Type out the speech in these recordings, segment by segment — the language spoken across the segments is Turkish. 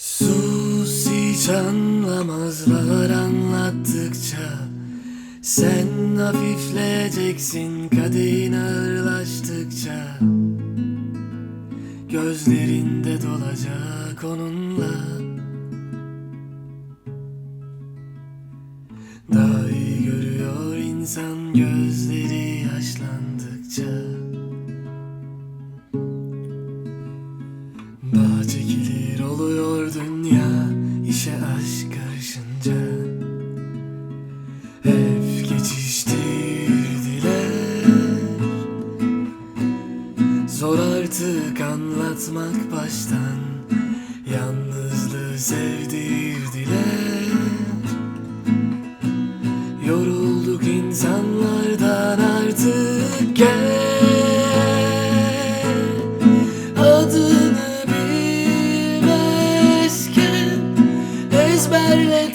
Sus anlamazlar anlattıkça Sen hafifleyeceksin kadehin ağırlaştıkça. Gözlerinde dolacak onunla. Daha iyi görüyor insan gözleri yaşlandıkça. Daha çekilir oluyor dünya işe aşk karışınca Hep geçiştirdiler. Zor artık anlatmak baştan Yalnızlığı sevdirdiler. Yorulduk insanlardan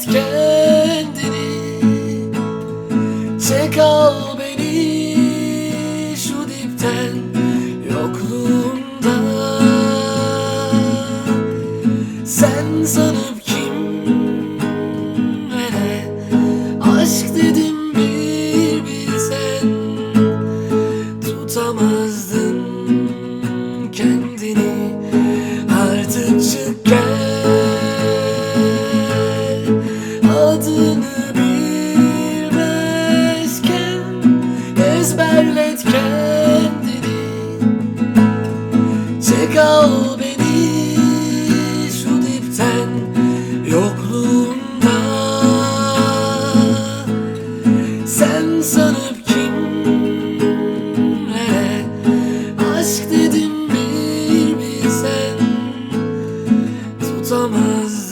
kendini. Çek al beni şu dipten yokluğumda. Sen sanıp Adını bilmezken ezberlet kendini Çek al beni şu dipten yokluğumda Sen sanıp kimlere aşk dedim bir bilsen Tutamazdın